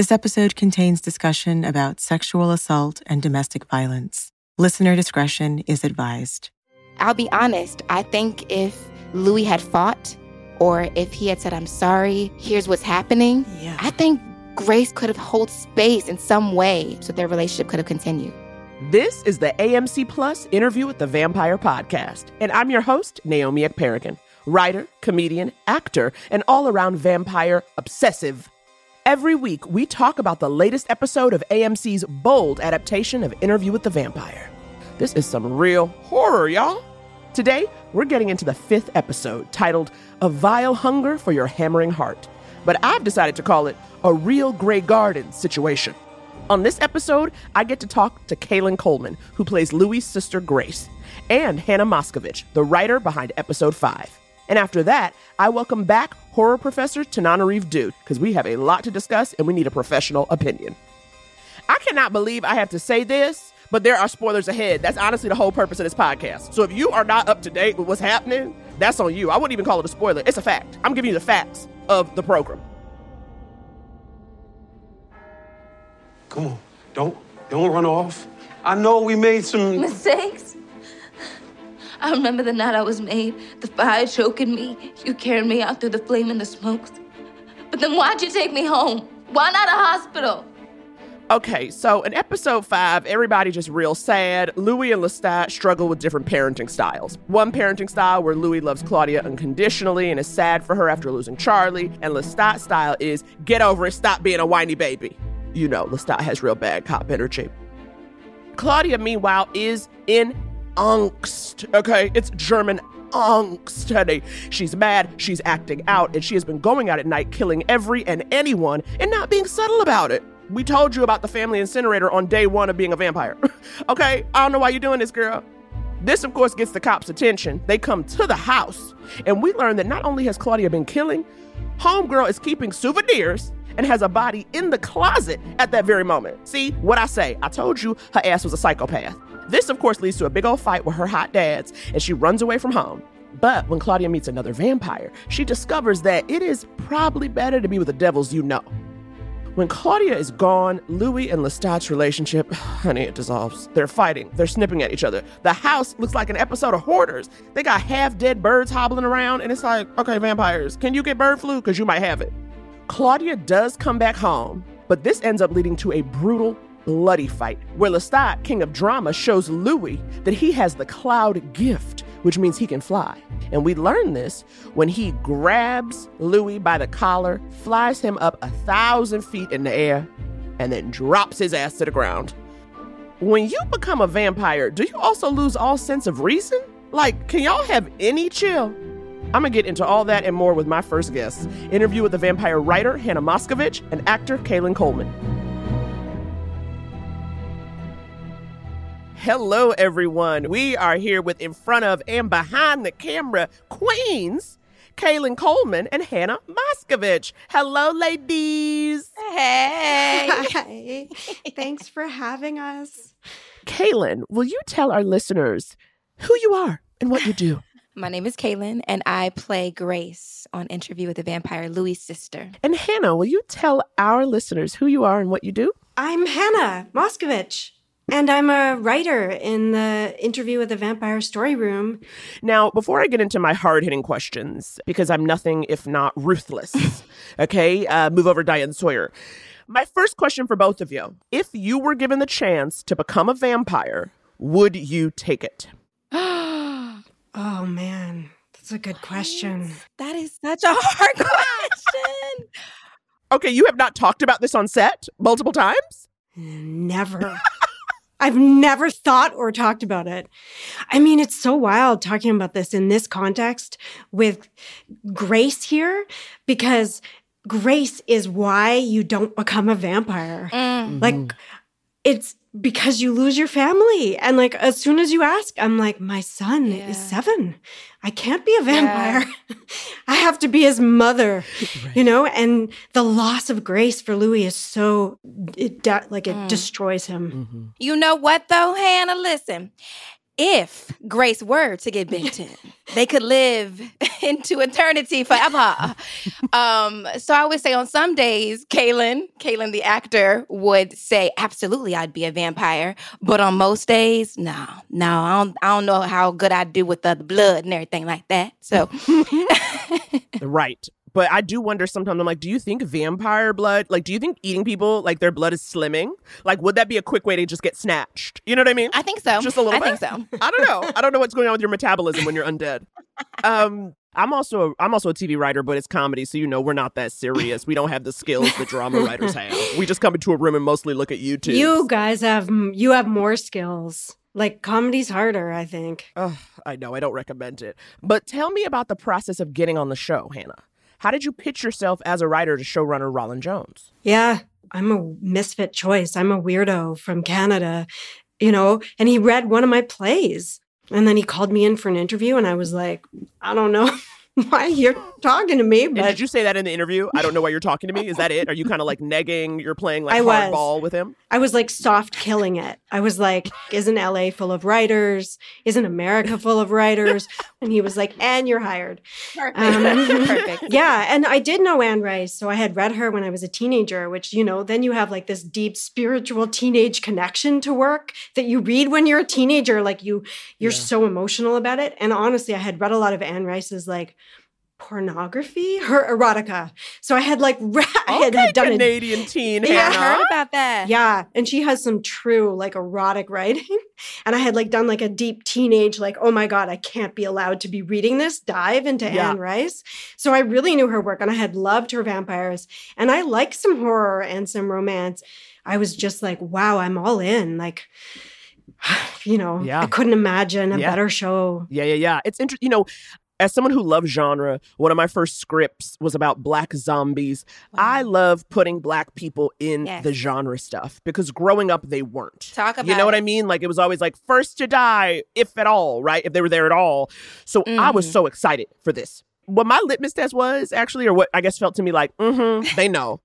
This episode contains discussion about sexual assault and domestic violence. Listener discretion is advised. I'll be honest, I think if Louis had fought or if he had said, I'm sorry, here's what's happening, Yeah. I think Grace could have held space in some way so their relationship could have continued. This is the AMC Plus Interview with the Vampire podcast, and I'm your host, Naomi Ekperigan, writer, comedian, actor, and all around vampire obsessive. Every week, we talk about the latest episode of AMC's bold adaptation of Interview with the Vampire. This is some real horror, y'all. Today, we're getting into the fifth episode titled A Vile Hunger for Your Hammering Heart, but I've decided to call it A Real Grey Garden Situation. On this episode, I get to talk to Kalyne Coleman, who plays Louis' sister Grace, and Hannah Moscovitch, the writer behind episode 5. And after that, I welcome back horror professor Tananarive Due, because we have a lot to discuss and we need a professional opinion. I cannot believe I have to say this, but there are spoilers ahead. That's honestly the whole purpose of this podcast. So if you are not up to date with what's happening, that's on you. I wouldn't even call it a spoiler. It's a fact. I'm giving you the facts of the program. Come on, don't don't run off. I know we made some. Mistakes? I remember the night I was made, the fire choking me, you carried me out through the flame and the smokes. But then why'd you take me home? Why not a hospital? Okay, so in episode five, everybody just real sad. Louis and Lestat struggle with different parenting styles. One parenting style where Louis loves Claudia unconditionally and is sad for her after losing Charlie, and Lestat's style is get over it, stop being a whiny baby. You know, Lestat has real bad cop energy. Claudia, meanwhile, is in angst. Okay, it's German angst, honey. She's mad, she's acting out, and she has been going out at night killing every and anyone and not being subtle about it. We told you about the family incinerator on day one of being a vampire. okay, I don't know why you're doing this, girl. This, of course, gets the cops' attention. They come to the house, and we learn that not only has Claudia been killing, Homegirl is keeping souvenirs and has a body in the closet at that very moment. See, what I say, I told you her ass was a psychopath. This, of course, leads to a big old fight with her hot dads, and she runs away from home. But when Claudia meets another vampire, she discovers that it is probably better to be with the devils you know. When Claudia is gone, Louis and Lestat's relationship, honey, it dissolves. They're fighting. They're snipping at each other. The house looks like an episode of Hoarders. They got half dead birds hobbling around, and it's like, okay, vampires, can you get bird flu? Because you might have it. Claudia does come back home, but this ends up leading to a brutal, bloody fight where Lestat, king of drama, shows Louis that he has the cloud gift, which means he can fly. And we learn this when he grabs Louis by the collar, flies him up a thousand feet in the air, and then drops his ass to the ground. When you become a vampire, do you also lose all sense of reason? Like, can y'all have any chill? I'm gonna get into all that and more with my first guest. Interview with the vampire writer Hannah Moscovitch and actor Kalyne Coleman. Hello, everyone. We are here with in front of and behind the camera queens, Kalyne Coleman and Hannah Moscovitch. Hello, ladies. Hey! Hi. Thanks for having us. Kalyne, will you tell our listeners who you are and what you do? My name is Kalyne, and I play Grace on Interview with the Vampire, Louis' sister. And Hannah, will you tell our listeners who you are and what you do? I'm Hannah Moscovitch, and I'm a writer in the interview with the Vampire Story Room. Now, before I get into my hard hitting questions, because I'm nothing if not ruthless, okay, uh, move over Diane Sawyer. My first question for both of you if you were given the chance to become a vampire, would you take it? Oh man, that's a good question. That is such a hard question. Okay, you have not talked about this on set multiple times? Never. I've never thought or talked about it. I mean, it's so wild talking about this in this context with Grace here because Grace is why you don't become a vampire. Mm. Like, it's because you lose your family. And like, as soon as you ask, I'm like, my son Yeah. is seven. I can't be a vampire. I have to be his mother, you know? And the loss of grace for Louis is so, it de- like, it Mm. destroys him. Mm-hmm. You know what though, Hannah? Listen, if Grace were to get Benton, they could live into eternity forever. um, so I would say on some days, Kalyne, Kalyne the actor, would say, absolutely, I'd be a vampire. But on most days, no, no, I don't, I don't know how good I'd do with the blood and everything like that. So, right. But I do wonder sometimes, I'm like, do you think vampire blood, like, do you think eating people, like, their blood is slimming? Like, would that be a quick way to just get snatched? You know what I mean? I think so. Just a little I bit? think so. I don't know. I don't know what's going on with your metabolism when you're undead. Um, I'm also a, I'm also a TV writer, but it's comedy, so you know we're not that serious. We don't have the skills that drama writers have. We just come into a room and mostly look at YouTube. You guys have you have more skills. Like comedy's harder, I think. Ugh, I know I don't recommend it, but tell me about the process of getting on the show, Hannah. How did you pitch yourself as a writer to showrunner Rolin Jones? Yeah, I'm a misfit choice. I'm a weirdo from Canada, you know, and he read one of my plays. And then he called me in for an interview, and I was like, I don't know why you're talking to me, And did you say that in the interview? I don't know why you're talking to me. Is that it? Are you kind of like negging? You're playing like I hardball with him? I was like soft killing it. I was like, isn't LA full of writers? Isn't America full of writers? And he was like, and you're hired. Perfect. Um, Perfect. Yeah. And I did know Anne Rice. So I had read her when I was a teenager, which, you know, then you have like this deep spiritual teenage connection to work that you read when you're a teenager. Like you, you're Yeah. so emotional about it. And honestly, I had read a lot of Anne Rice's like pornography, her erotica. So I had like, re- I had, had done a Canadian teen Yeah, I Hannah. heard about that. yeah, and she has some true like erotic writing. And I had like done like a deep teenage like, oh my god, I can't be allowed to be reading this dive into Yeah. Anne Rice. So I really knew her work and I had loved her vampires and I like some horror and some romance. I was just like, wow, I'm all in. Like you know, Yeah. I couldn't imagine a Yeah. better show. Yeah, yeah, yeah. It's interesting. You know, as someone who loves genre, one of my first scripts was about black zombies. I love putting black people in Yes. the genre stuff because growing up they weren't. Talk about You know what. I mean? Like it was always like first to die, if at all, right? If they were there at all. So I was Mhm. so excited for this. What my litmus test was actually, or what I guess felt to me like, mm-hmm, they know.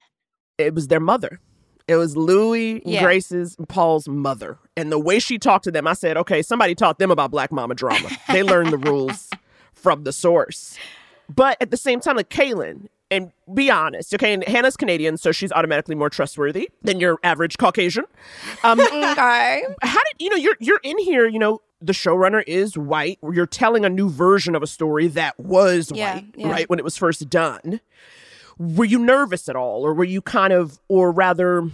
It was their mother. It was Louis, Yeah. Grace's, Paul's mother. And the way she talked to them, I said, okay, somebody taught them about black mama drama. They learned the rules from the source. But at the same time, like Kalyne, and be honest, okay, and Hannah's Canadian, so she's automatically more trustworthy than your average Caucasian. Um, Okay. how did you know you're you're in here? You know, the showrunner is white. You're telling a new version of a story that was Yeah, white, yeah. right when it was first done. Were you nervous at all, or were you kind of, or rather,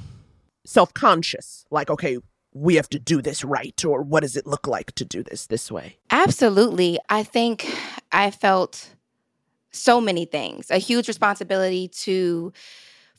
self conscious? Like, okay, we have to do this right, or what does it look like to do this this way? Absolutely. I think I felt so many things. A huge responsibility to,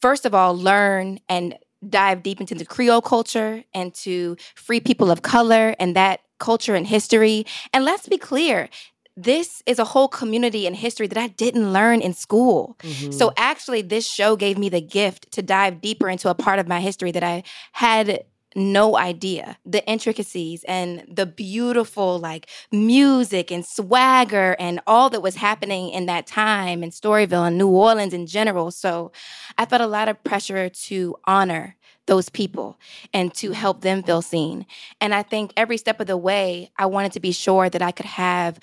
first of all, learn and dive deep into the Creole culture and to free people of color and that culture and history. And let's be clear. This is a whole community and history that I didn't learn in school. Mm-hmm. So, actually, this show gave me the gift to dive deeper into a part of my history that I had no idea the intricacies and the beautiful like music and swagger and all that was happening in that time in Storyville and New Orleans in general. So I felt a lot of pressure to honor those people and to help them feel seen. And I think every step of the way, I wanted to be sure that I could have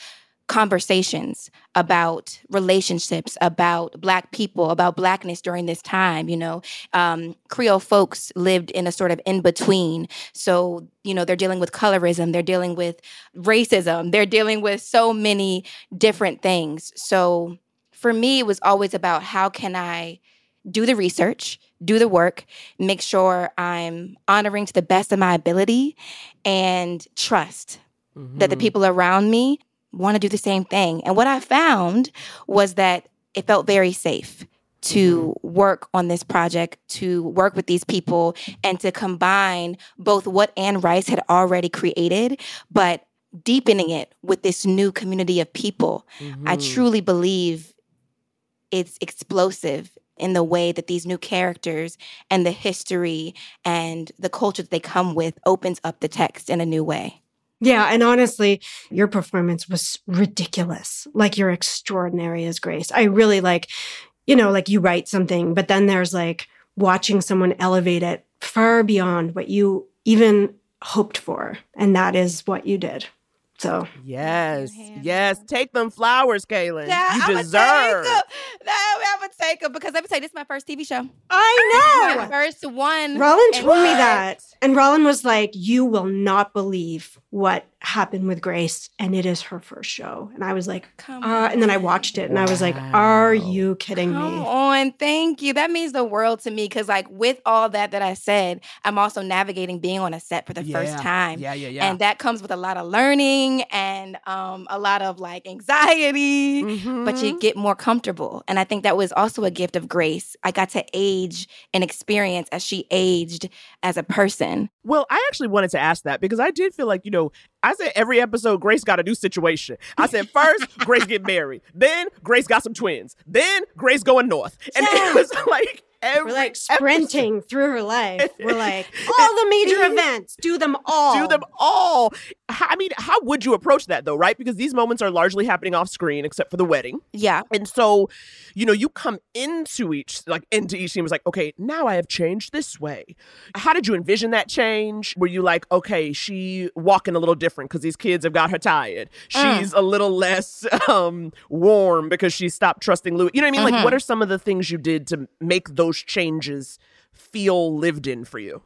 conversations about relationships, about Black people, about Blackness during this time. You know, um, Creole folks lived in a sort of in between. So, you know, they're dealing with colorism, they're dealing with racism, they're dealing with so many different things. So, for me, it was always about how can I do the research, do the work, make sure I'm honoring to the best of my ability, and trust that the people around me want to do the same thing. And what I found was that it felt very safe to mm-hmm. work on this project, to work with these people, and to combine both what Anne Rice had already created, but deepening it with this new community of people. I mm-hmm. truly believe it's explosive in the way that these new characters and the history and the culture that they come with opens up the text in a new way. Yeah, and honestly, your performance was ridiculous. Like you're extraordinary as Grace. I really like, you know, like you write something, but then there's like watching someone elevate it far beyond what you even hoped for, and that is what you did. So Yes, yes. Take them flowers, Kalyne. Yeah, you I'ma deserve. Take 'em. No, I'm gonna take them because let me tell you, this is my first TV show. I My know. first one. Rolin And told me that. And Rolin was like, You will not believe what happened with Grace. And it is her first show. And I was like, Come uh, and then I watched it and I was like, Are you kidding Come me? on, thank you. That means the world to me because, like, with all that that I said, I'm also navigating being on a set for the first time. Yeah, yeah, yeah. And that comes with a lot of learning and um, a lot of like anxiety, but Mm-hmm. you get more comfortable. And I think that was also a gift of grace. I got to age and experience as she aged as a person. Well, I actually wanted to ask that because I did feel like, you know, I said every episode Grace got a new situation. I said first Grace get married, then Grace got some twins, then Grace going north. And Yeah. it was like every We're like episode- sprinting through her life. We're like, all the major events, do them all. do them all. I mean, how would you approach that though, right? Because these moments are largely happening off screen except for the wedding. Yeah. And so, you know, you come into each like into each scene was like, okay, now I have changed this way. How did you envision that change? Were you like, okay, she walking a little different because these kids have got her tired. Mm. She's a little less um warm because she stopped trusting Louis. You know what I mean? Like, what are some of the things you did to make those changes feel lived in for you?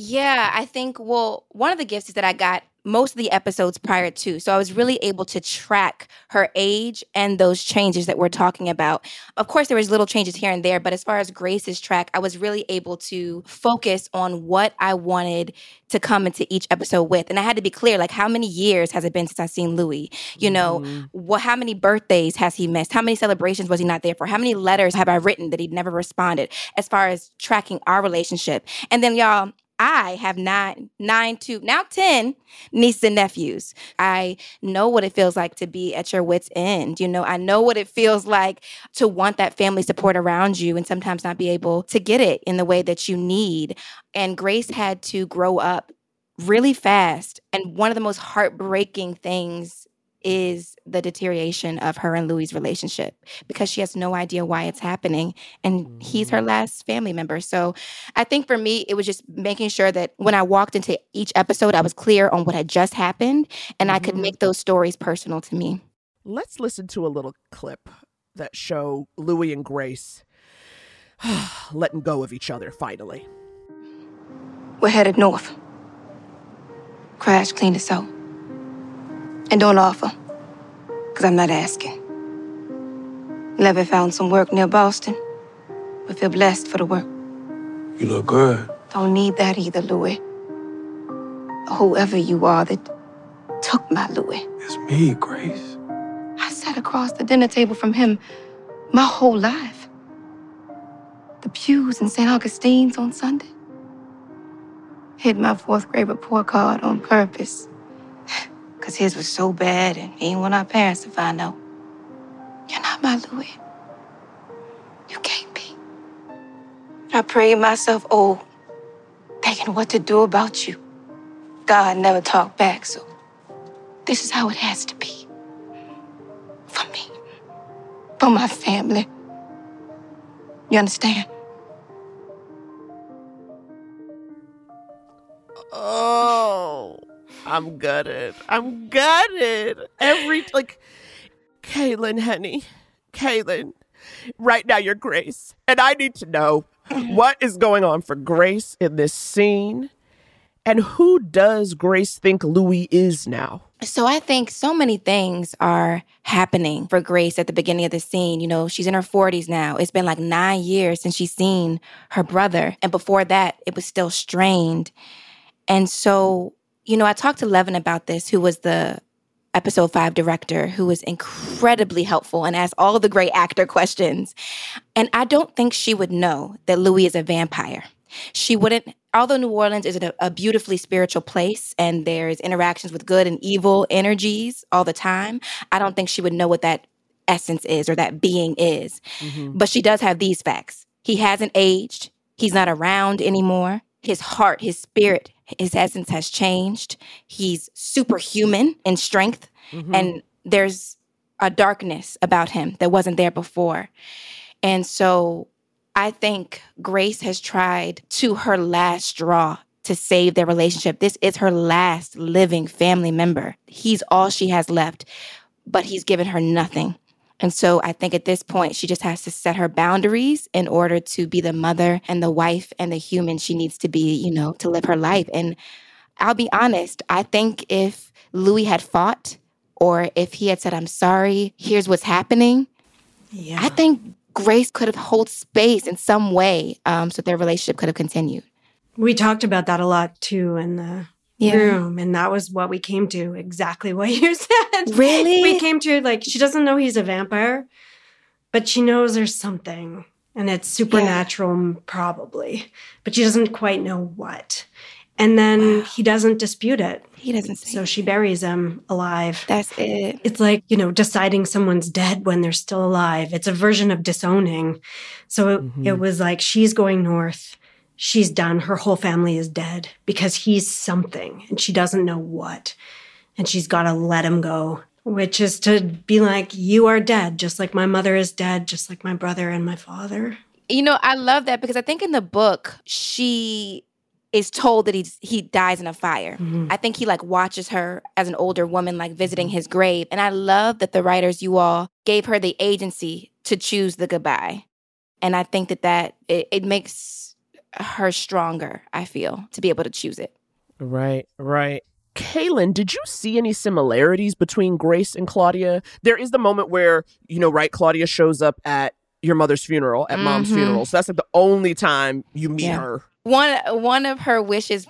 Yeah, I think, well, one of the gifts is that I got most of the episodes prior to. So I was really mm-hmm. able to track her age and those changes that we're talking about. Of course, there was little changes here and there, but as far as Grace's track, I was really able to focus on what I wanted to come into each episode with. And I had to be clear, like how many years has it been since I've seen Louis? You know, mm-hmm. what how many birthdays has he missed? How many celebrations was he not there for? How many letters have I written that he never responded? As far as tracking our relationship. And then y'all, I have nine, nine to now 10 nieces and nephews. I know what it feels like to be at your wits' end. You know, I know what it feels like to want that family support around you and sometimes not be able to get it in the way that you need. And Grace had to grow up really fast. And one of the most heartbreaking things is the deterioration of her and Louis' relationship because she has no idea why it's happening. And he's her mm-hmm. last family member. So I think for me, it was just making sure that when I walked into each episode, I was clear on what had just happened and I could mm-hmm. make those stories personal to me. Let's listen to a little clip that show Louis and Grace letting go of each other finally. We're headed north. Crash cleaned us out. And don't offer, because I'm not asking. Levy found some work near Boston. We feel blessed for the work. You look good. Don't need that either, Louis. Whoever you are that took my Louis. It's me, Grace. I sat across the dinner table from him my whole life. The pews in St. Augustine's on Sunday. Hid my fourth grade report card on purpose. Because his was so bad and he didn't want our parents to find out. You're not my Louis. You can't be. I prayed myself old, thinking what to do about you. God never talked back, so this is how it has to be. For me. For my family. You understand? Oh, I'm gutted. I'm gutted. Every like, Kalyne, honey, Kalyne, right now you're Grace, and I need to know what is going on for Grace in this scene, and who does Grace think Louis is now? So I think so many things are happening for Grace at the beginning of the scene. You know, she's in her 40s now. It's been like nine years since she's seen her brother. And before that, it was still strained. And so, you know, I talked to Levan about this, who was the episode five director, who was incredibly helpful and asked all the great actor questions. And I don't think she would know that Louis is a vampire. She wouldn't, although New Orleans is a, a beautifully spiritual place and there's interactions with good and evil energies all the time, I don't think she would know what that essence is or that being is. Mm-hmm. But she does have these facts. He hasn't aged, he's not around anymore. His heart, his spirit, his essence has changed. He's superhuman in strength. Mm-hmm. And there's a darkness about him that wasn't there before. And so I think Grace has tried to her last straw to save their relationship. This is her last living family member. He's all she has left, but he's given her nothing. And so I think at this point, she just has to set her boundaries in order to be the mother and the wife and the human she needs to be, you know, to live her life. And I'll be honest, I think if Louis had fought or if he had said, I'm sorry, here's what's happening, Yeah. I think Grace could have held space in some way um, so their relationship could have continued. we talked about that a lot too in the room. And that was what we came to exactly what you said. Really? We came to like, she doesn't know he's a vampire, but she knows there's something and it's supernatural, probably, but she doesn't quite know what. And then he doesn't dispute it. He doesn't say. So she buries him alive. That's it. It's like, you know, deciding someone's dead when they're still alive. It's a version of disowning. So it, Mhm. it was like she's going north. She's done. Her whole family is dead because he's something and she doesn't know what. And she's got to let him go, which is to be like, you are dead, just like my mother is dead, just like my brother and my father. You know, I love that because I think in the book she is told that he's he dies in a fire. Mhm. I think he like watches her as an older woman like visiting his grave and I love that the writers you all gave her the agency to choose the goodbye. And I think that that it, it makes her stronger, I feel, to be able to choose it. Right, right. Kalyne, did you see any similarities between Grace and Claudia? There is the moment where, you know, right, Claudia shows up at your mother's funeral, at mom's Mhm. funeral. So that's like the only time you meet Yeah. her. one one of her wishes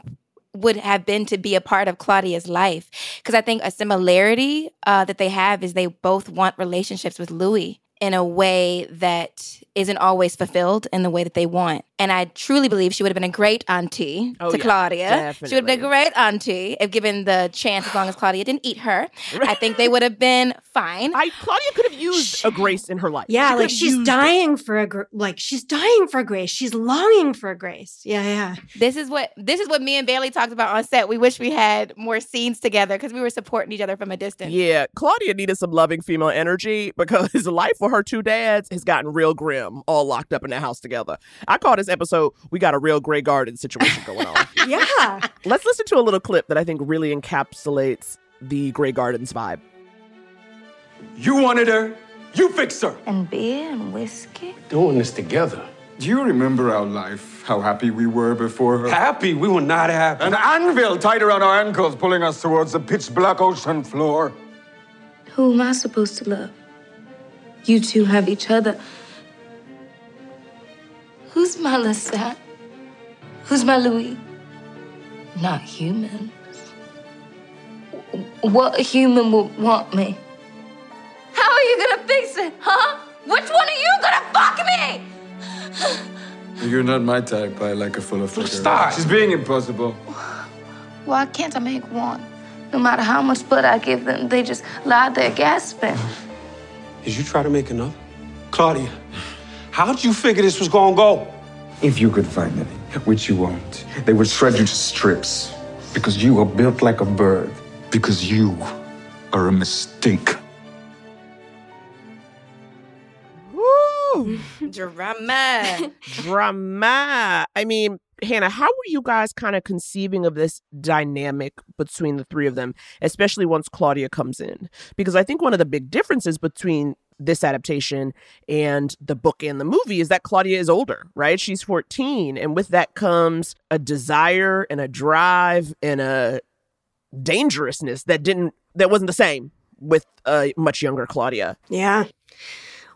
would have been to be a part of Claudia's life because I think a similarity uh, that they have is they both want relationships with Louis in a way that isn't always fulfilled in the way that they want. And I truly believe she would have been a great auntie Oh, to yeah, Claudia. She would have been a great auntie if given the chance, as long as Claudia didn't eat her. I think they would have been fine. I Claudia could have used a Grace in her life. Yeah, She like she's used- dying for a gr- like she's dying for grace. She's longing for a grace. Yeah, yeah. This is what this is what me and Bailey talked about on set. We wish we had more scenes together because we were supporting each other from a distance. Yeah, Claudia needed some loving female energy because life with her two dads has gotten real grim, all locked up in the house together. I call this episode "We Got a Real Grey Garden" situation going on. Yeah. Let's listen to a little clip that I think really encapsulates the Grey Gardens vibe. You wanted her. You fix her. And beer and whiskey? Doing this together. Do you remember our life? How happy we were before her? Happy? We were not happy. An anvil tied around our ankles, pulling us towards the pitch black ocean floor. Who am I supposed to love? You two have each other. Who's my Lestat? Who's my Louis? Not humans. What human would want me? How are you gonna fix it, huh? Which one are you gonna fuck me? You're not my type. I like a full of flicker. Stop. She's being impossible. Why can't I make one? No matter how much blood I give them, they just lie there gasping. Did you try to make another? Claudia, how'd you figure this was gonna go? If you could find any, which you won't, they would shred you to strips. Because you are built like a bird. Because you are a mistake. Woo! Drama. Drama. I mean, Hannah, how were you guys kind of conceiving of this dynamic between the three of them, especially once Claudia comes in? Because I think one of the big differences between this adaptation and the book and the movie is that Claudia is older, right? She's 14. And with that comes a desire and a drive and a dangerousness that didn't, that wasn't the same with a much younger Claudia. Yeah.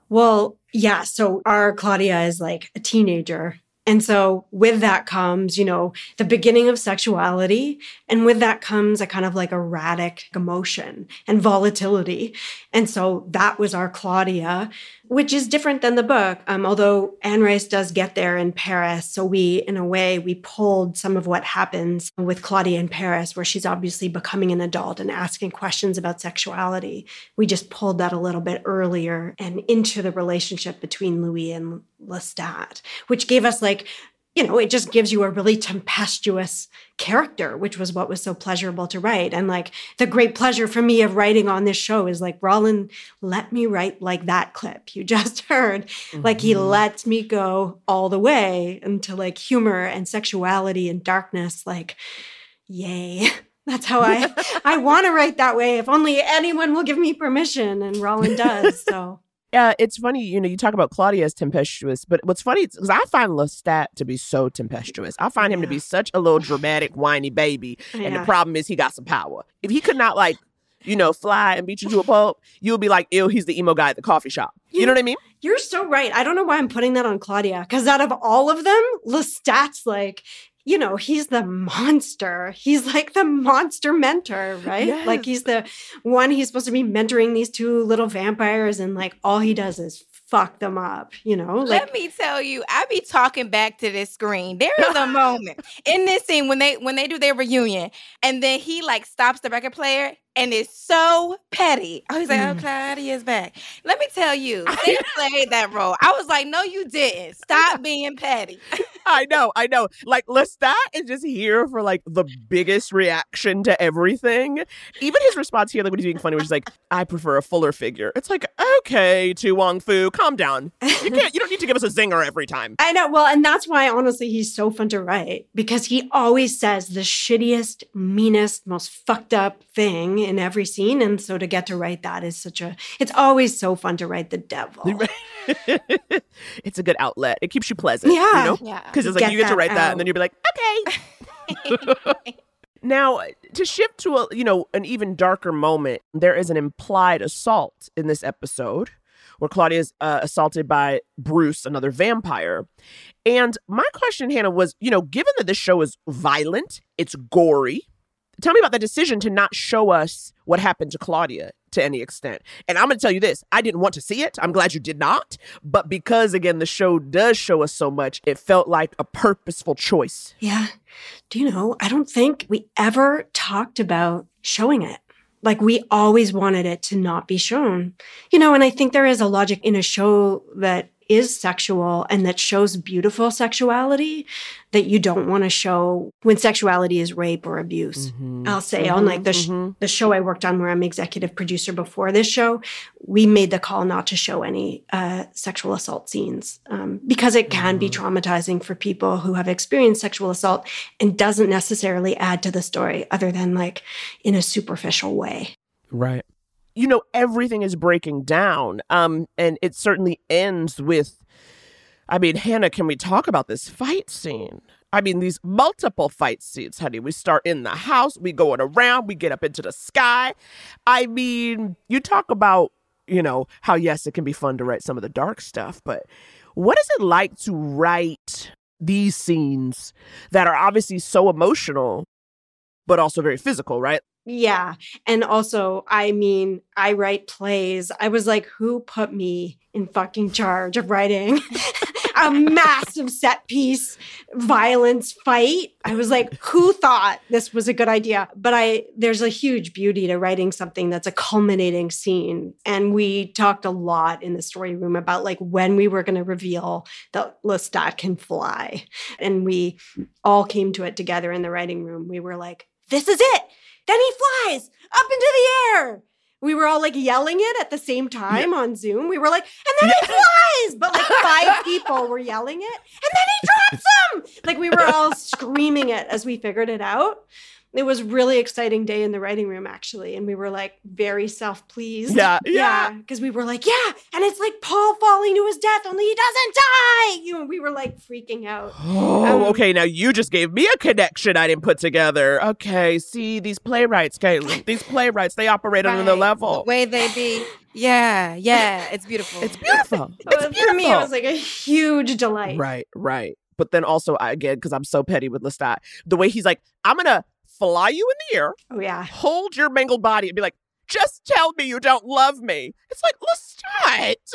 Well, yeah. So our Claudia is like a teenager. And so with that comes, you know, the beginning of sexuality. And with that comes a kind of like erratic emotion and volatility. And so that was our Claudia, which is different than the book. Um, although Anne Rice does get there in Paris. So we, in a way, we pulled some of what happens with Claudia in Paris, where she's obviously becoming an adult and asking questions about sexuality. We just pulled that a little bit earlier and into the relationship between Louis and Lestat, which gave us like you know, it just gives you a really tempestuous character, which was what was so pleasurable to write. And like the great pleasure for me of writing on this show is like, Rolin let me write like that clip you just heard. Mm-hmm. Like he mm-hmm. lets me go all the way into like humor and sexuality and darkness. Like, yay. That's how I I want to write that way. If only anyone will give me permission, and Rolin does. So yeah, it's funny, you know, you talk about Claudia as tempestuous, but what's funny is because I find Lestat to be so tempestuous. I find him to be such a little dramatic, whiny baby. Yeah. And the problem is he got some power. If he could not like, you know, fly and beat you to a pulp, you'll be like, ew, he's the emo guy at the coffee shop. You, you know what I mean? You're so right. I don't know why I'm putting that on Claudia. Because out of all of them, Lestat's like, you know, he's the monster. He's like the monster mentor, right? Yes. Like he's the one he's supposed to be mentoring these two little vampires, and like all he does is fuck them up, you know? Like, Let me tell you, I be talking back to this screen. There is a moment in this scene when they when they do their reunion, and then he like stops the record player and is so petty. Oh, he's like, oh, mm. Claudia's back. Let me tell you, they played that role. I was like, no, you didn't. Stop being petty. I know, I know. Like Lestat is just here for like the biggest reaction to everything. Even his response here, like when he's being funny, which is like, I prefer a fuller figure. It's like, okay, To Wong Foo, calm down. You can't you don't need to give us a zinger every time. I know. Well, and that's why honestly he's so fun to write because he always says the shittiest, meanest, most fucked up thing in every scene. And so to get to write that is such a it's always so fun to write the devil. it's a good outlet. It keeps you pleasant. Yeah. You know? Yeah. Because it's like you get to write out. that and then you'll be like, okay. now to shift to a you know an even darker moment, there is an implied assault in this episode where Claudia is uh, assaulted by Bruce, another vampire. And my question, Hannah, was you know, given that this show is violent, it's gory, tell me about the decision to not show us what happened to Claudia to any extent. And I'm going to tell you this I didn't want to see it. I'm glad you did not. But because, again, the show does show us so much, it felt like a purposeful choice. Yeah. Do you know, I don't think we ever talked about showing it. Like we always wanted it to not be shown. You know, and I think there is a logic in a show that is sexual and that shows beautiful sexuality that you don't want to show when sexuality is rape or abuse. Mm-hmm. I'll say mm-hmm. on like the, mm-hmm. the show I worked on where I'm executive producer before this show, we made the call not to show any uh, sexual assault scenes um, because it can be mm-hmm. traumatizing for people who have experienced sexual assault and doesn't necessarily add to the story other than like in a superficial way. Right you know everything is breaking down um and it certainly ends with i mean hannah can we talk about this fight scene? I mean these multiple fight scenes honey. We start in the house we going around we get up into the sky. I mean you talk about you know how yes it can be fun to write some of the dark stuff but what is it like to write these scenes that are obviously so emotional but also very physical right yeah. And also, I mean, I write plays. I was like, who put me in fucking charge of writing a massive set piece violence fight? I was like, who thought this was a good idea? But I there's a huge beauty to writing something that's a culminating scene. And we talked a lot in the story room about like when we were going to reveal that Lestat can fly. And we all came to it together in the writing room. We were like, this is it then he flies up into the air. We were all like yelling it at the same time yeah. on Zoom. We were like, and then he flies, but like five people were yelling it, and then he drops him. Like we were all screaming it as we figured it out it was really exciting day in the writing room actually and we were like very self-pleased. Yeah yeah. Because yeah, we were like yeah and it's like paul falling to his death only he doesn't die! You know we were like freaking out. Oh um, okay now you just gave me a connection i didn't put together. Okay see these playwrights Kalyne, these playwrights they operate right. on the level. The way they be. Yeah yeah it's beautiful. It's beautiful. It's beautiful for me it was like a huge delight. Right right. But then also again because i'm so petty with lestat the way he's like i'm gonna fly you in the air. Oh, yeah. Hold your mangled body and be like, just tell me you don't love me. It's like, Lestat,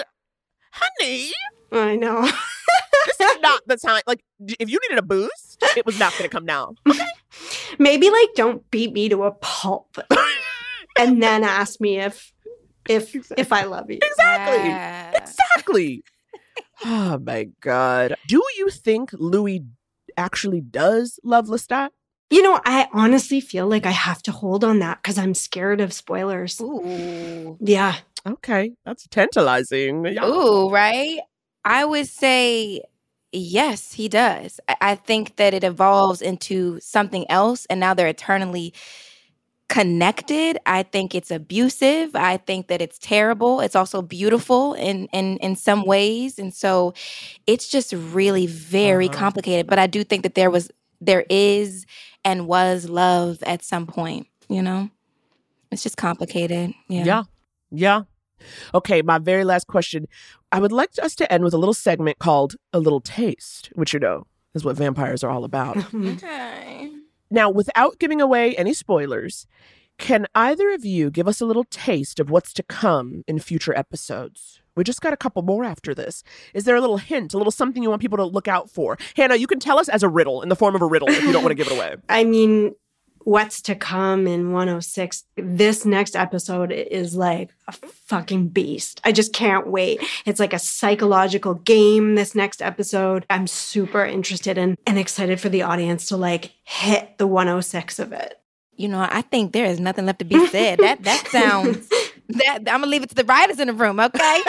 honey. I know. this is not the time. Like, if you needed a boost, it was not going to come now. Okay. Maybe like don't beat me to a pulp, and then ask me if if exactly. if I love you. Exactly. Yeah. Exactly. oh my god. Do you think Louis actually does love Lestat? You know, I honestly feel like I have to hold on that because I'm scared of spoilers. Ooh. Yeah. Okay, that's tantalizing. Yeah. Ooh, right? I would say yes, he does. I, I think that it evolves into something else, and now they're eternally connected. I think it's abusive. I think that it's terrible. It's also beautiful in in in some ways, and so it's just really very Uh-huh. complicated. But I do think that there was, there is, and was love at some point. You know, it's just complicated. Yeah. Yeah. Yeah. Okay, my very last question. I would like us to end with a little segment called A Little Taste, which you know is what vampires are all about. Mm-hmm. Okay. now, without giving away any spoilers, can either of you give us a little taste of what's to come in future episodes? We just got a couple more after this. Is there a little hint, a little something you want people to look out for? Hannah, you can tell us as a riddle, in the form of a riddle, if you don't want to give it away. I mean, what's to come in 106? This next episode is like a fucking beast. I just can't wait. It's like a psychological game this next episode. I'm super interested in and excited for the audience to like hit the 106 of it. You know, I think there is nothing left to be said. That that sounds that I'm gonna leave it to the writers in the room, okay?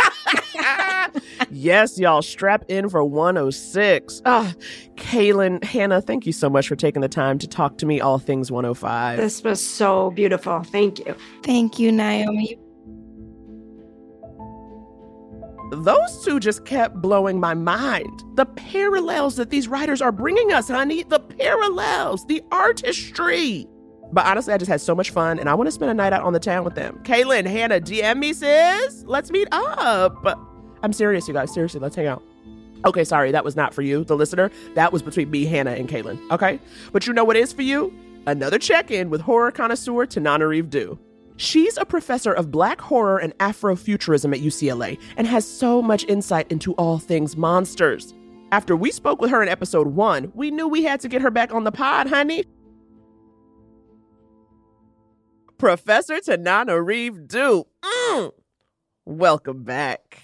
yes, y'all, strap in for 106. Ah, Kalyne, Hannah, thank you so much for taking the time to talk to me all things 105. This was so beautiful. Thank you. Thank you, Naomi. Those two just kept blowing my mind. The parallels that these writers are bringing us, honey. The parallels, the artistry. But honestly, I just had so much fun and I want to spend a night out on the town with them. Kalyne, Hannah, DM me, sis. Let's meet up. I'm serious, you guys. Seriously, let's hang out. Okay, sorry, that was not for you, the listener. That was between me, Hannah, and Kalyne. Okay? But you know what is for you? Another check in with horror connoisseur Tananarive Due. She's a professor of black horror and Afrofuturism at UCLA and has so much insight into all things monsters. After we spoke with her in episode one, we knew we had to get her back on the pod, honey. Professor Tananarive Due. Mm. Welcome back.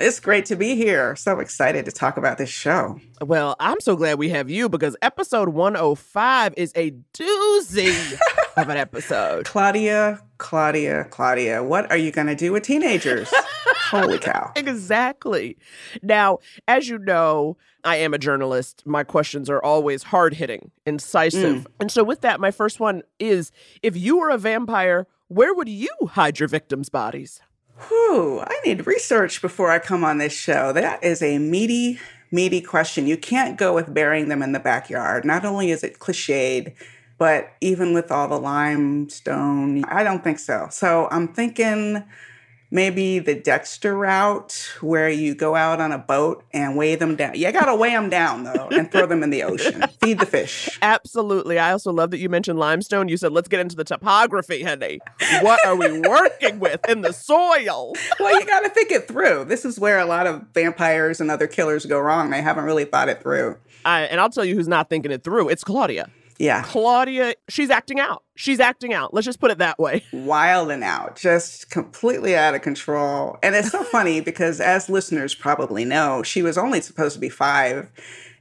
It's great to be here. So excited to talk about this show. Well, I'm so glad we have you because episode 105 is a doozy of an episode. Claudia, Claudia, Claudia, what are you going to do with teenagers? Holy cow. Exactly. Now, as you know, I am a journalist. My questions are always hard hitting, incisive. Mm. And so, with that, my first one is if you were a vampire, where would you hide your victims' bodies? Whew, I need research before I come on this show. That is a meaty, meaty question. You can't go with burying them in the backyard. Not only is it cliched, but even with all the limestone, I don't think so. So I'm thinking maybe the Dexter route where you go out on a boat and weigh them down. You gotta weigh them down though and throw them in the ocean. Feed the fish. Absolutely. I also love that you mentioned limestone. You said, let's get into the topography, honey. What are we working with in the soil? Well, you gotta think it through. This is where a lot of vampires and other killers go wrong. They haven't really thought it through. I, and I'll tell you who's not thinking it through. It's Claudia. Yeah. Claudia, she's acting out. She's acting out. Let's just put it that way. wild and out, just completely out of control. And it's so funny because as listeners probably know, she was only supposed to be 5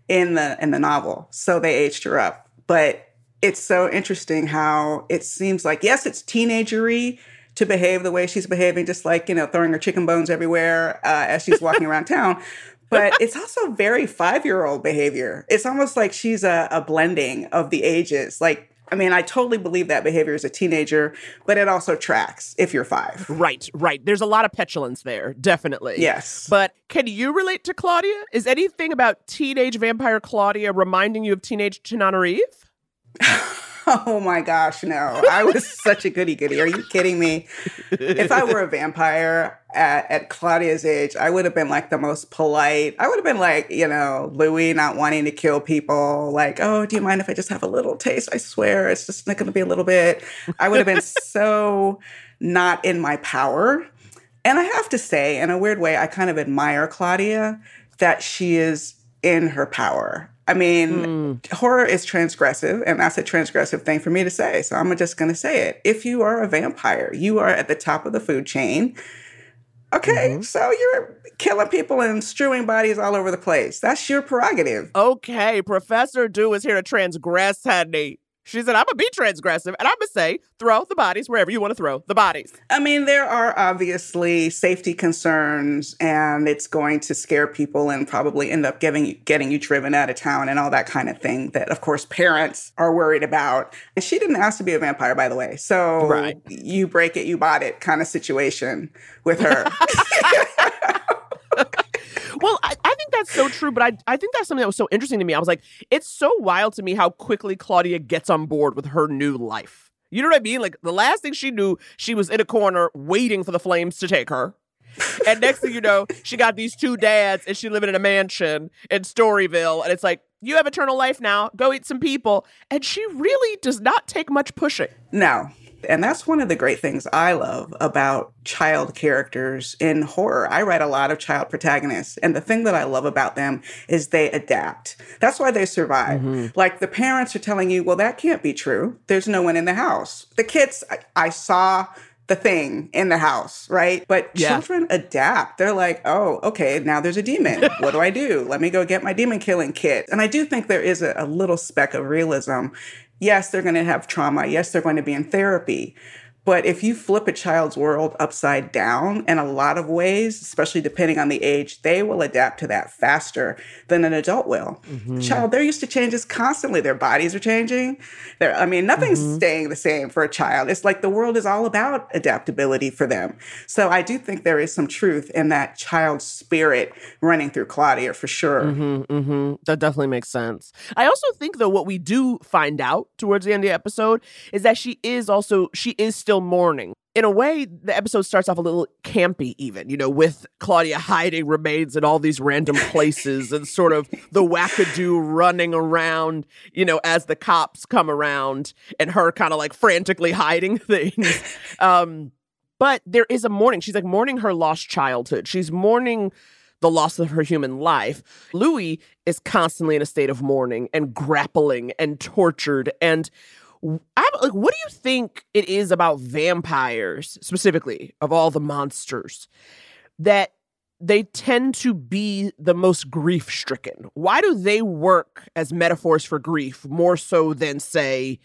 in the in the novel. So they aged her up. But it's so interesting how it seems like yes, it's teenagery to behave the way she's behaving just like, you know, throwing her chicken bones everywhere uh, as she's walking around town. But it's also very five year old behavior. It's almost like she's a, a blending of the ages. Like I mean, I totally believe that behavior as a teenager, but it also tracks if you're five. Right, right. There's a lot of petulance there, definitely. Yes. But can you relate to Claudia? Is anything about teenage vampire Claudia reminding you of teenage Tananarive? Oh my gosh, no. I was such a goody goody. Are you kidding me? If I were a vampire at, at Claudia's age, I would have been like the most polite. I would have been like, you know, Louis not wanting to kill people. Like, oh, do you mind if I just have a little taste? I swear it's just not going to be a little bit. I would have been so not in my power. And I have to say, in a weird way, I kind of admire Claudia that she is in her power. I mean, hmm. horror is transgressive, and that's a transgressive thing for me to say. So I'm just going to say it. If you are a vampire, you are at the top of the food chain. Okay, mm-hmm. so you're killing people and strewing bodies all over the place. That's your prerogative. Okay, Professor Due is here to transgress, honey. She said, I'm gonna be transgressive and I'm gonna say, throw the bodies wherever you want to throw the bodies. I mean, there are obviously safety concerns, and it's going to scare people and probably end up getting you, getting you driven out of town and all that kind of thing. That, of course, parents are worried about. And she didn't ask to be a vampire, by the way. So Right. you break it, you bought it, kind of situation with her. Well, I, I think that's so true, but I, I think that's something that was so interesting to me. I was like, it's so wild to me how quickly Claudia gets on board with her new life. You know what I mean? Like the last thing she knew, she was in a corner waiting for the flames to take her. and next thing you know, she got these two dads and she living in a mansion in Storyville. And it's like, you have eternal life now. Go eat some people. And she really does not take much pushing. No. And that's one of the great things I love about child characters in horror. I write a lot of child protagonists, and the thing that I love about them is they adapt. That's why they survive. Mm-hmm. Like the parents are telling you, well, that can't be true. There's no one in the house. The kids, I, I saw the thing in the house, right? But Yeah. children adapt. They're like, oh, okay, now there's a demon. what do I do? Let me go get my demon killing kit. And I do think there is a, a little speck of realism. Yes, they're going to have trauma. Yes, they're going to be in therapy. But if you flip a child's world upside down in a lot of ways, especially depending on the age, they will adapt to that faster than an adult will. Mm-hmm. Child, they're used to changes constantly. Their bodies are changing. They're, I mean, nothing's mm-hmm. staying the same for a child. It's like the world is all about adaptability for them. So I do think there is some truth in that child spirit running through Claudia for sure. Mm-hmm. mm-hmm. That definitely makes sense. I also think though what we do find out towards the end of the episode is that she is also she is still mourning. In a way, the episode starts off a little campy, even, you know, with Claudia hiding remains in all these random places and sort of the wackadoo running around, you know, as the cops come around and her kind of like frantically hiding things. Um, but there is a mourning. She's like mourning her lost childhood. She's mourning the loss of her human life. Louis is constantly in a state of mourning and grappling and tortured. And I like, what do you think it is about vampires specifically, of all the monsters, that they tend to be the most grief stricken? Why do they work as metaphors for grief more so than, say,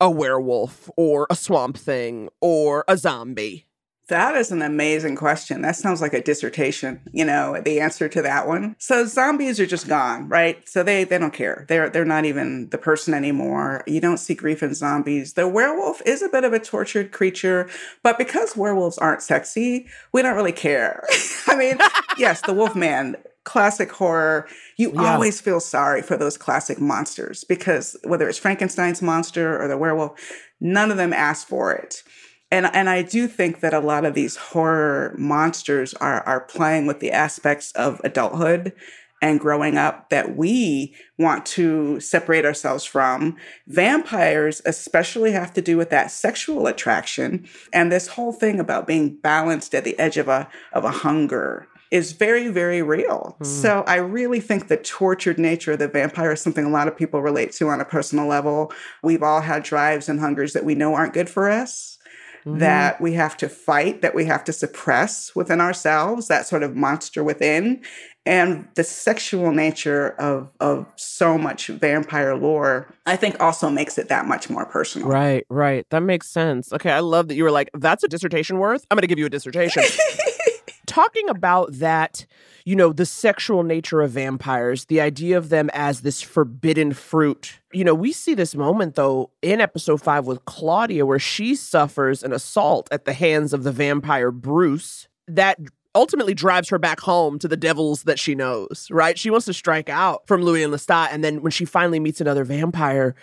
a werewolf or a swamp thing or a zombie? That is an amazing question. That sounds like a dissertation, you know, the answer to that one. So zombies are just gone, right? So they they don't care. They're they're not even the person anymore. You don't see grief in zombies. The werewolf is a bit of a tortured creature, but because werewolves aren't sexy, we don't really care. I mean, yes, the Wolfman classic horror, you Yeah. always feel sorry for those classic monsters because whether it's Frankenstein's monster or the werewolf, none of them asked for it. And and I do think that a lot of these horror monsters are are playing with the aspects of adulthood and growing up that we want to separate ourselves from. Vampires especially have to do with that sexual attraction and this whole thing about being balanced at the edge of a of a hunger is very very real. Hmm. So I really think the tortured nature of the vampire is something a lot of people relate to on a personal level. We've all had drives and hungers that we know aren't good for us Mm-hmm. that we have to fight, that we have to suppress within ourselves, that sort of monster within. And the sexual nature of, of so much vampire lore, I think also makes it that much more personal. Right, right. That makes sense. Okay, I love that you were like, that's a dissertation worth. I'm going to give you a dissertation. Talking about that, you know, the sexual nature of vampires, the idea of them as this forbidden fruit. You know, we see this moment though in episode five with Claudia, where she suffers an assault at the hands of the vampire Bruce that ultimately drives her back home to the devils that she knows, right? She wants to strike out from Louis and Lestat. And then when she finally meets another vampire,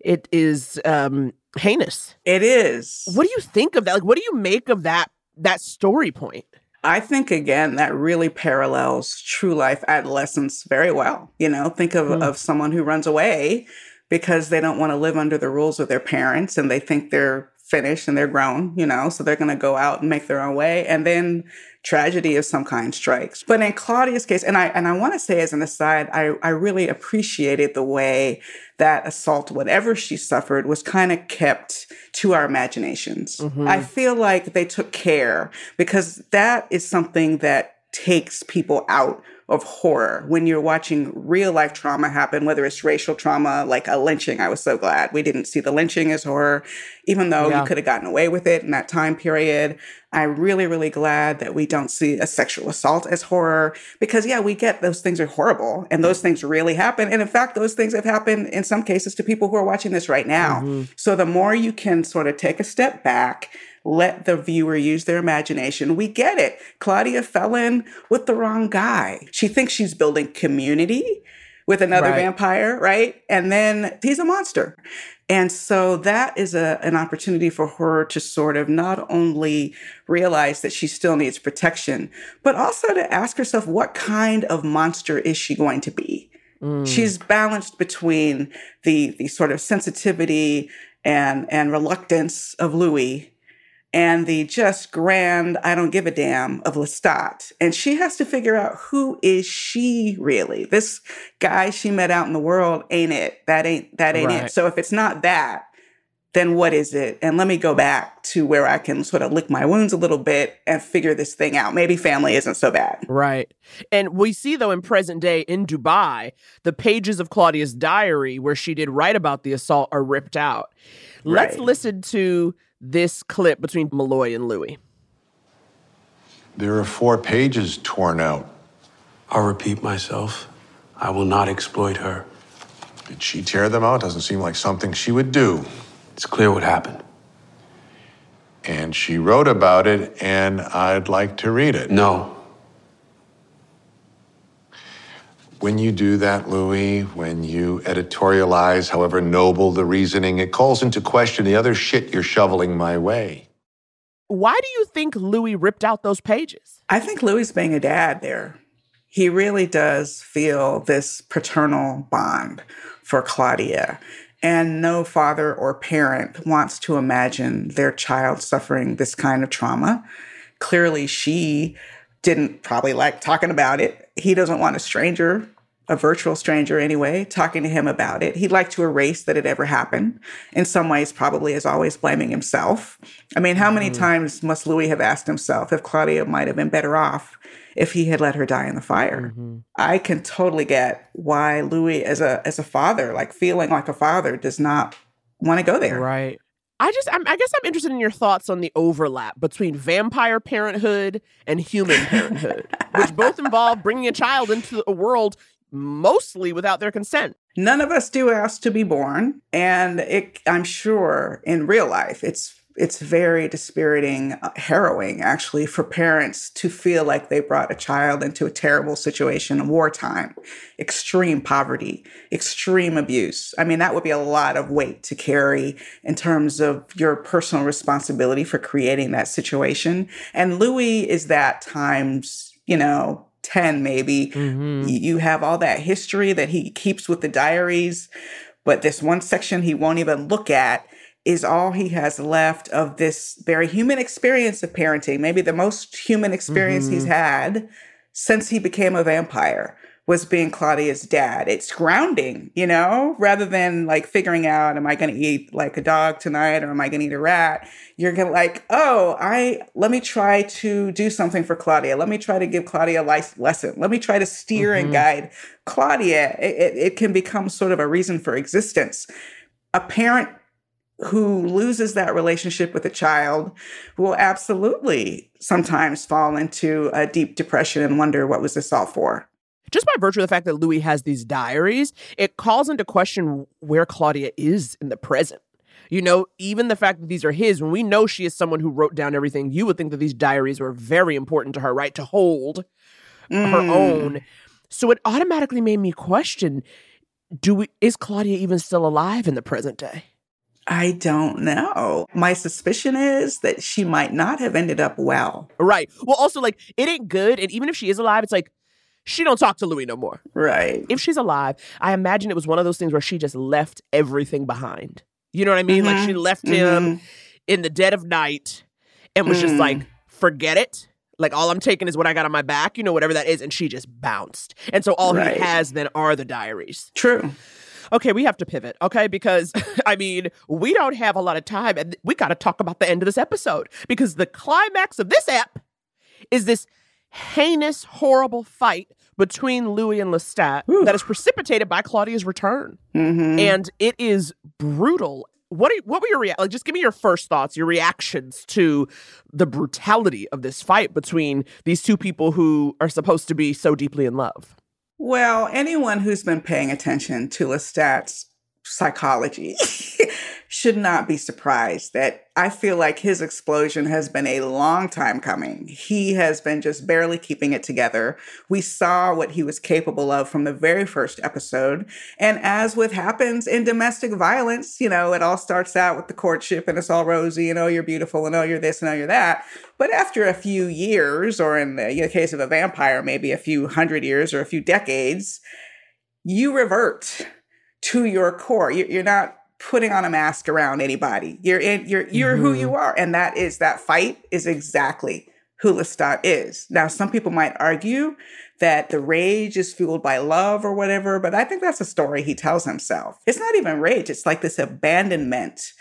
it is um heinous. It is. What do you think of that? Like, what do you make of that that story point? I think again that really parallels true life adolescence very well. You know, think of, Mm. of someone who runs away because they don't want to live under the rules of their parents and they think they're finished and they're grown, you know, so they're going to go out and make their own way. And then tragedy of some kind strikes. But in Claudia's case, and I and I want to say as an aside, I, I really appreciated the way that assault, whatever she suffered, was kind of kept to our imaginations. Mm-hmm. I feel like they took care because that is something that takes people out of horror when you're watching real life trauma happen, whether it's racial trauma, like a lynching. I was so glad we didn't see the lynching as horror, even though Yeah. you could have gotten away with it in that time period. I'm really, really glad that we don't see a sexual assault as horror because, yeah, we get those things are horrible and those things really happen. And in fact, those things have happened in some cases to people who are watching this right now. Mm-hmm. So the more you can sort of take a step back, let the viewer use their imagination. We get it. Claudia fell in with the wrong guy. She thinks she's building community with another Right. vampire, right? And then he's a monster. And so that is a, an opportunity for her to sort of not only realize that she still needs protection, but also to ask herself, what kind of monster is she going to be? Mm. She's balanced between the the sort of sensitivity and and reluctance of Louis and the just grand I don't give a damn of Lestat. And she has to figure out who is she really? This guy she met out in the world ain't it. That ain't that ain't Right. it. So if it's not that, then what is it? And let me go back to where I can sort of lick my wounds a little bit and figure this thing out. Maybe family isn't so bad. Right. And we see, though, in present day in Dubai, the pages of Claudia's diary where she did write about the assault are ripped out. Let's listen to this clip between Malloy and Louis. There are four pages torn out. I'll repeat myself. I will not exploit her. Did she tear them out? Doesn't seem like something she would do. It's clear what happened. And she wrote about it, and I'd like to read it. No. When you do that, Louis, when you editorialize, however noble the reasoning, it calls into question the other shit you're shoveling my way. Why do you think Louis ripped out those pages? I think Louis being a dad there, he really does feel this paternal bond for Claudia. And no father or parent wants to imagine their child suffering this kind of trauma. Clearly, she didn't probably like talking about it. He doesn't want a stranger, a virtual stranger anyway, talking to him about it. He'd like to erase that it ever happened. In some ways, probably is always blaming himself. I mean, how many mm-hmm. times must Louis have asked himself if Claudia might have been better off if he had let her die in the fire? Mm-hmm. I can totally get why Louis, as a as a father, like feeling like a father, does not want to go there. Right. I just, I'm, I guess I'm interested in your thoughts on the overlap between vampire parenthood and human parenthood, which both involve bringing a child into a world mostly without their consent. None of us do ask to be born, and it, I'm sure in real life it's it's very dispiriting, uh, harrowing actually for parents to feel like they brought a child into a terrible situation, wartime, extreme poverty, extreme abuse. I mean, that would be a lot of weight to carry in terms of your personal responsibility for creating that situation. And Louis is that times, you know, 10 maybe. Y- You have all that history that he keeps with the diaries, but this one section he won't even look at is all he has left of this very human experience of parenting, maybe the most human experience he's mm-hmm. had since he became a vampire was being Claudia's dad. It's grounding, you know, rather than like figuring out, am I going to eat like a dog tonight or am I going to eat a rat? You're going to like, oh, I, let me try to do something for Claudia. Let me try to give Claudia a life lesson. Let me try to steer and mm-hmm. guide Claudia. It, it, it can become sort of a reason for existence. A parent who loses that relationship with a child will absolutely sometimes fall into a deep depression and wonder what was this all for. Just by virtue of the fact that Louis has these diaries, it calls into question where Claudia is in the present. You know, even the fact that these are his, when we know she is someone who wrote down everything, you would think that these diaries were very important to her, right? To hold her Mm. own. So it automatically made me question do we is Claudia even still alive in the present day? I don't know. My suspicion is that she might not have ended up well. Right. Well, also like it ain't good, and even if she is alive, it's like she don't talk to Louis no more. Right. If she's alive, I imagine it was one of those things where she just left everything behind. You know what I mean? Like she left him. in the dead of night and was just Mm. like, forget it. Like all I'm taking is what I got on my back, you know, whatever that is, and she just bounced. And so all Right. he has then are the diaries. True. Okay, we have to pivot, okay? Because I mean, we don't have a lot of time and we got to talk about the end of this episode because the climax of this app is this heinous, horrible fight between Louis and Lestat that is precipitated by Claudia's return. Mm-hmm. And it is brutal. What are, what were your rea- like? Just give me your first thoughts, your reactions to the brutality of this fight between these two people who are supposed to be so deeply in love. Well, anyone who's been paying attention to Lestat's psychology should not be surprised that I feel like his explosion has been a long time coming. He has been just barely keeping it together. We saw what he was capable of from the very first episode. And as with happens in domestic violence, you know, it all starts out with the courtship and it's all rosy and oh, you're beautiful and oh, you're this and oh, you're that. But after a few years, or in the, in the case of a vampire, maybe a few hundred years or a few decades, you revert to your core. You- You're not putting on a mask around anybody. You're in. You're you're who you are, and that is that fight is exactly who Lestat is. Now, some people might argue that the rage is fueled by love or whatever, but I think that's a story he tells himself. It's not even rage. It's like this abandonment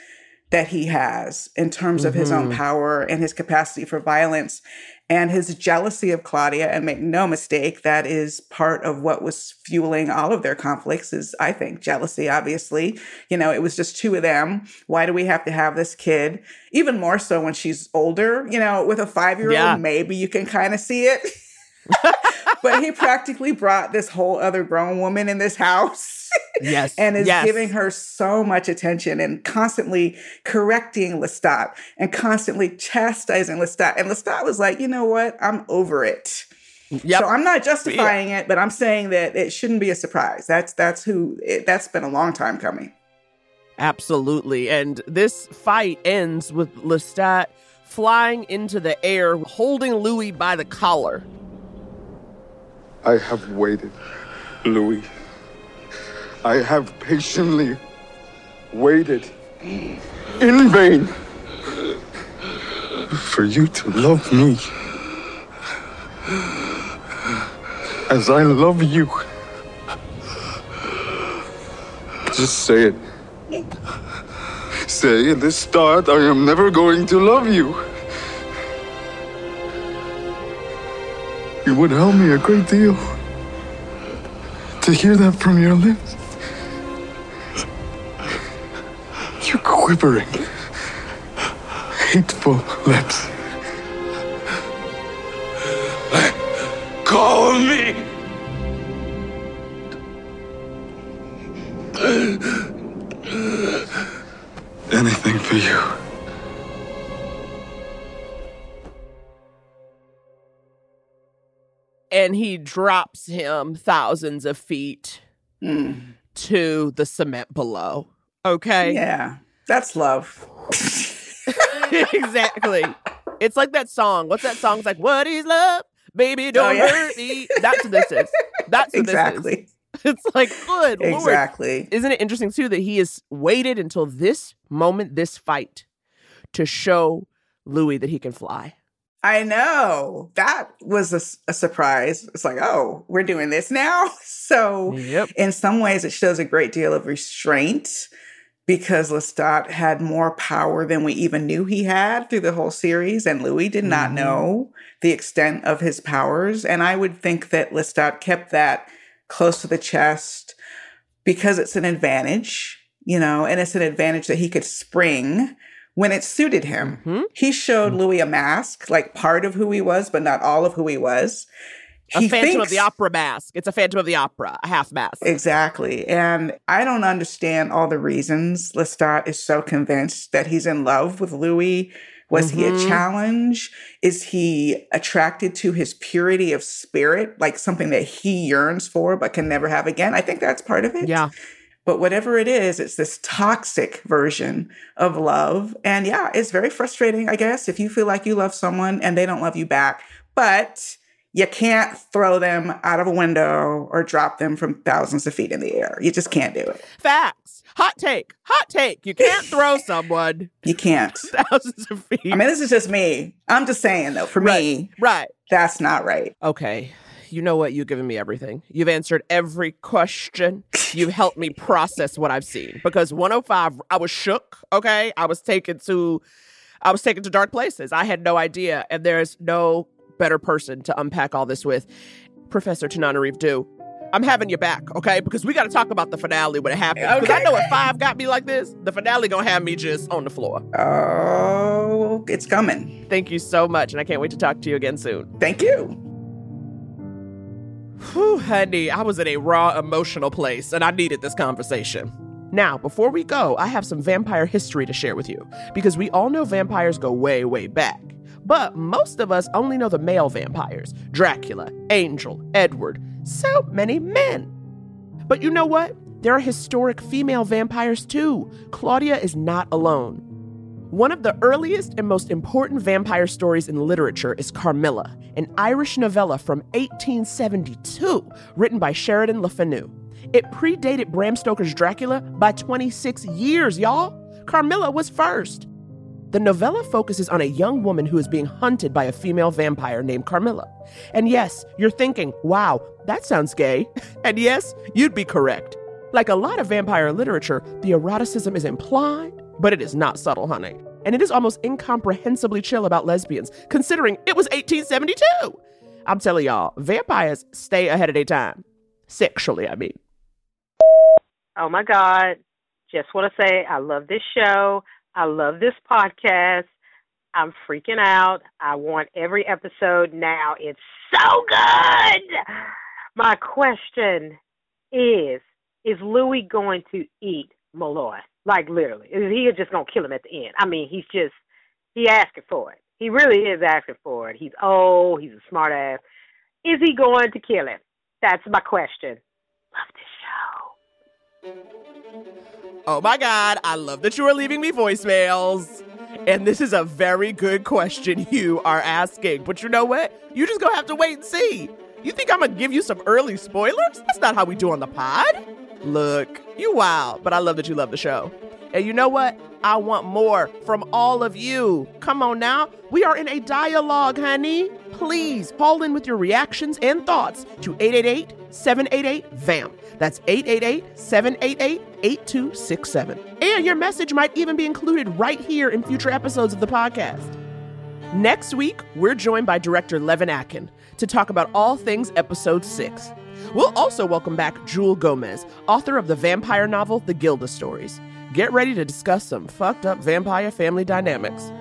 that he has in terms of his own Mhm. power and his capacity for violence and his jealousy of Claudia. And make no mistake, that is part of what was fueling all of their conflicts, is I think jealousy, obviously. You know, it was just two of them. Why do we have to have this kid? Even more so when she's older, you know, with a five year Yeah. old, maybe you can kind of see it. but he practically brought this whole other grown woman in this house Yes. and is yes. giving her so much attention and constantly correcting Lestat and constantly chastising Lestat. And Lestat was like, you know what? I'm over it. Yep. So I'm not justifying it, but I'm saying that it shouldn't be a surprise. That's that's who it, that's been a long time coming. Absolutely. And this fight ends with Lestat flying into the air, holding Louis by the collar. I have waited, Louis. I have patiently waited in vain for you to love me as I love you. Just say it. Say at the start, I am never going to love you. It would help me a great deal to hear that from your lips. Your quivering, hateful lips. Call me. Anything for you. And he drops him thousands of feet Mm. to the cement below. Okay? Yeah, that's love. exactly. It's like that song. What's that song? It's like, What is love? Baby, oh, don't Oh, yeah. hurt me. That's what this is. That's what exactly. this is. It's like, good Lord. Exactly. Isn't it interesting, too, that he has waited until this moment, this fight, to show Louis that he can fly? I know. That was a surprise. It's like, oh, we're doing this now. So, Yep. in some ways, it shows a great deal of restraint because Lestat had more power than we even knew he had through the whole series. And Louis did not Mhm. know the extent of his powers. And I would think that Lestat kept that close to the chest because it's an advantage, you know, and it's an advantage that he could spring when it suited him. Mhm. He showed Louis a mask, like part of who he was, but not all of who he was. A He Phantom of the Opera mask. It's a Phantom of the Opera, a half mask. Exactly. And I don't understand all the reasons Lestat is so convinced that he's in love with Louis. Was he a Mhm. challenge? Is he attracted to his purity of spirit, like something that he yearns for but can never have again? I think that's part of it. Yeah. But whatever it is, it's this toxic version of love. And yeah, it's very frustrating, I guess, if you feel like you love someone and they don't love you back. But You can't throw them out of a window or drop them from thousands of feet in the air. You just can't do it. Facts. Hot take. Hot take. You can't throw someone You can't. thousands of feet. I mean, this is just me. I'm just saying, though, for me, right. that's not right. Okay. You know what? You've given me everything. You've answered every question. You've helped me process what I've seen. Because 105, I was shook. Okay. I was taken to I was taken to dark places. I had no idea. And there's no better person to unpack all this with. Professor Tananarive Due. I'm having you back, okay? Because we got to talk about the finale when it happens. Because I know if five got me like this, the finale gonna have me just on the floor. Oh, it's coming. Thank you so much, and I can't wait to talk to you again soon. Thank you. Whew, honey, I was in a raw emotional place, and I needed this conversation. Now, before we go, I have some vampire history to share with you, because we all know vampires go way, way back. But most of us only know the male vampires Dracula, Angel, Edward, so many men. But you know what? There are historic female vampires too. Claudia is not alone. One of the earliest and most important vampire stories in literature is Carmilla, an Irish novella from 1872, written by Sheridan Le Fanu. It predated Bram Stoker's Dracula by 26 years, y'all. Carmilla was first. The novella focuses on a young woman who is being hunted by a female vampire named Carmilla. And yes, you're thinking, wow, that sounds gay. And yes, you'd be correct. Like a lot of vampire literature, the eroticism is implied, but it is not subtle, honey. And it is almost incomprehensibly chill about lesbians, considering it was 1872. I'm telling y'all, vampires stay ahead of their time. Sexually, I mean. Oh my God. Just want to say I love this show. I love this podcast. I'm freaking out. I want every episode now. It's so good. My question is Is Louis going to eat Malloy? Like, literally. Is he just going to kill him at the end? I mean, he's just, he asking for it. He really is asking for it. He's old. He's a smart ass. Is he going to kill him? That's my question. Love this show. Oh my God, I love that you are leaving me voicemails. And this is a very good question you are asking. But you know what? You just gonna have to wait and see. You think I'm gonna give you some early spoilers? That's not how we do on the pod. Look, you wild, but I love that you love the show. And you know what? I want more from all of you. Come on now. We are in a dialogue, honey. Please call in with your reactions and thoughts to 888 788 VAMP. That's 888 788 8267. And your message might even be included right here in future episodes of the podcast. Next week, we're joined by director Levan Akin to talk about all things episode 6. We'll also welcome back Jewelle Gomez, author of the vampire novel The Gilda Stories. Get ready to discuss some fucked up vampire family dynamics.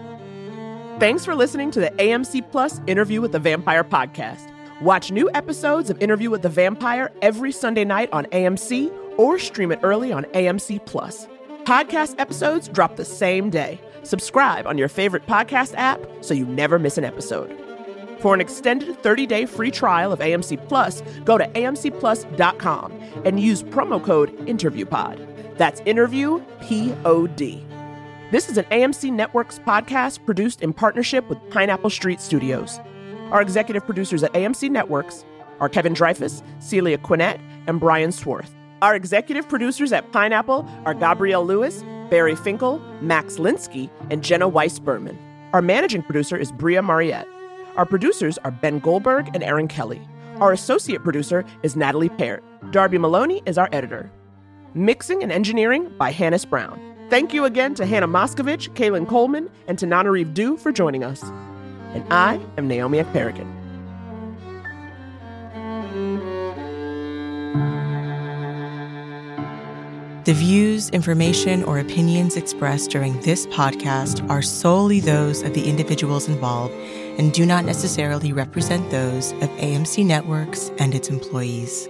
Thanks for listening to the AMC Plus Interview with the Vampire podcast. Watch new episodes of Interview with the Vampire every Sunday night on AMC or stream it early on AMC Plus. Podcast episodes drop the same day. Subscribe on your favorite podcast app so you never miss an episode. For an extended 30-day free trial of AMC Plus, go to amcplus.com and use promo code InterviewPod. That's Interview P O D. This is an AMC Networks podcast produced in partnership with Pineapple Street Studios. Our executive producers at AMC Networks are Kevin Dreyfus, Celia Quinnett, and Brian Swarth. Our executive producers at Pineapple are Gabrielle Lewis, Barry Finkel, Max Linsky, and Jenna Weiss Berman. Our managing producer is Bria Mariette. Our producers are Ben Goldberg and Aaron Kelly. Our associate producer is Natalie Parrott. Darby Maloney is our editor. Mixing and engineering by Hannis Brown. Thank you again to Hannah Moscovitch, Kalyne Coleman, and Tananarive Due for joining us. And I am Naomi Ekperigan. The views, information, or opinions expressed during this podcast are solely those of the individuals involved and do not necessarily represent those of AMC Networks and its employees.